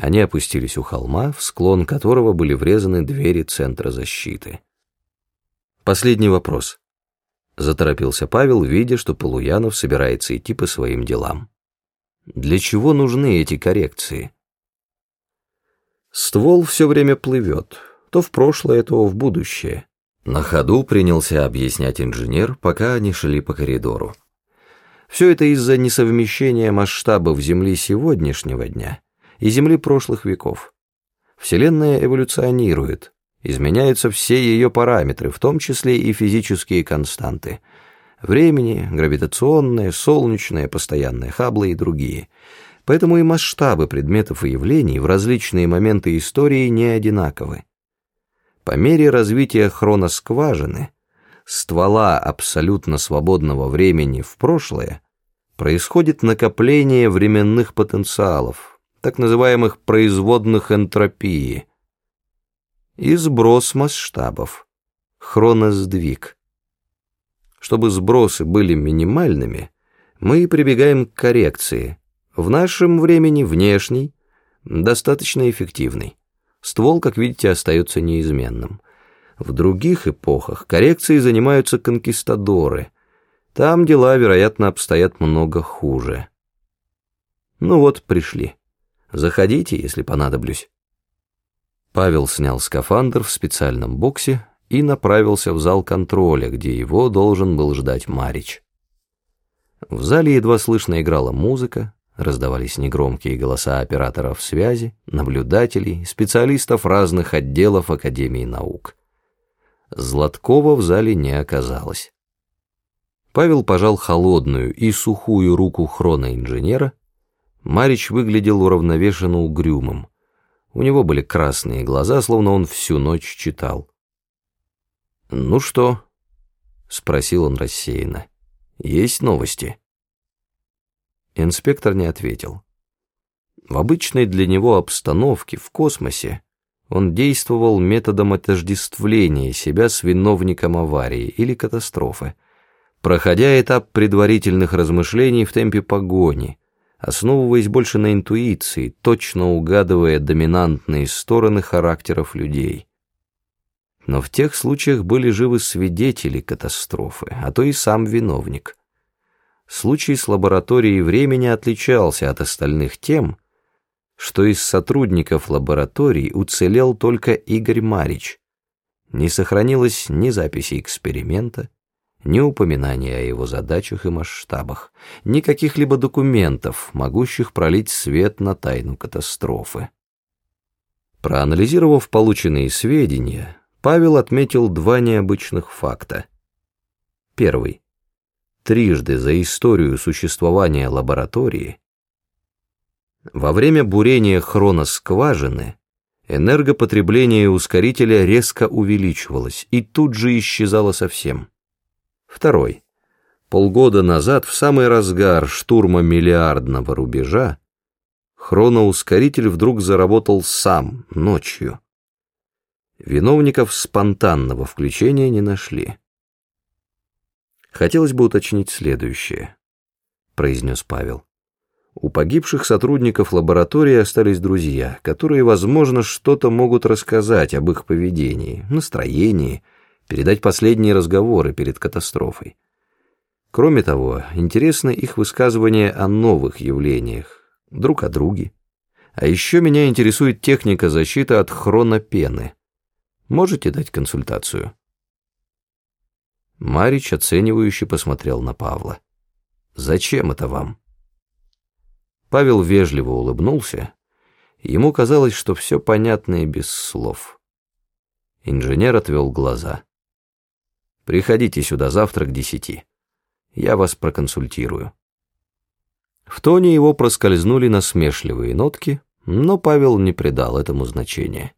Они опустились у холма, в склон которого были врезаны двери центра защиты. Последний вопрос. Заторопился Павел, видя, что Полуянов собирается идти по своим делам. Для чего нужны эти коррекции? Ствол все время плывет, то в прошлое, то в будущее. На ходу принялся объяснять инженер, пока они шли по коридору. Все это из-за несовмещения масштабов Земли сегодняшнего дня и Земли прошлых веков. Вселенная эволюционирует, изменяются все ее параметры, в том числе и физические константы. Времени, гравитационное, солнечное, постоянное, Хаббла и другие. Поэтому и масштабы предметов и явлений в различные моменты истории не одинаковы. По мере развития хроноскважины, ствола абсолютно свободного времени в прошлое, происходит накопление временных потенциалов, так называемых производных энтропии, и сброс масштабов, хроносдвиг. Чтобы сбросы были минимальными, мы прибегаем к коррекции, в нашем времени внешней, достаточно эффективной. Ствол, как видите, остается неизменным. В других эпохах коррекцией занимаются конкистадоры. Там дела, вероятно, обстоят много хуже. Ну вот, пришли. Заходите, если понадоблюсь». Павел снял скафандр в специальном боксе и направился в зал контроля, где его должен был ждать Марич. В зале едва слышно играла музыка, раздавались негромкие голоса операторов связи, наблюдателей, специалистов разных отделов Академии наук. Златкова в зале не оказалось. Павел пожал холодную и сухую руку хроноинженера Марич выглядел уравновешенно угрюмым. У него были красные глаза, словно он всю ночь читал. «Ну что?» — спросил он рассеянно. «Есть новости?» Инспектор не ответил. В обычной для него обстановке в космосе он действовал методом отождествления себя с виновником аварии или катастрофы, проходя этап предварительных размышлений в темпе погони, основываясь больше на интуиции, точно угадывая доминантные стороны характеров людей. Но в тех случаях были живы свидетели катастрофы, а то и сам виновник. Случай с лабораторией времени отличался от остальных тем, что из сотрудников лабораторий уцелел только Игорь Марич. Не сохранилось ни записи эксперимента, ни упоминания о его задачах и масштабах, ни каких-либо документов, могущих пролить свет на тайну катастрофы. Проанализировав полученные сведения, Павел отметил два необычных факта. Первый. Трижды за историю существования лаборатории во время бурения хроноскважины энергопотребление ускорителя резко увеличивалось и тут же исчезало совсем. Второй. Полгода назад, в самый разгар штурма миллиардного рубежа, хроноускоритель вдруг заработал сам, ночью. Виновников спонтанного включения не нашли. «Хотелось бы уточнить следующее», — произнес Павел. «У погибших сотрудников лаборатории остались друзья, которые, возможно, что-то могут рассказать об их поведении, настроении, передать последние разговоры перед катастрофой. Кроме того, интересны их высказывания о новых явлениях, друг о друге. А еще меня интересует техника защиты от хронопены. Можете дать консультацию?» Марич оценивающе посмотрел на Павла. «Зачем это вам?» Павел вежливо улыбнулся. Ему казалось, что все понятно и без слов. Инженер отвел глаза. Приходите сюда завтра к десяти. Я вас проконсультирую». В тоне его проскользнули насмешливые нотки, но Павел не придал этому значения.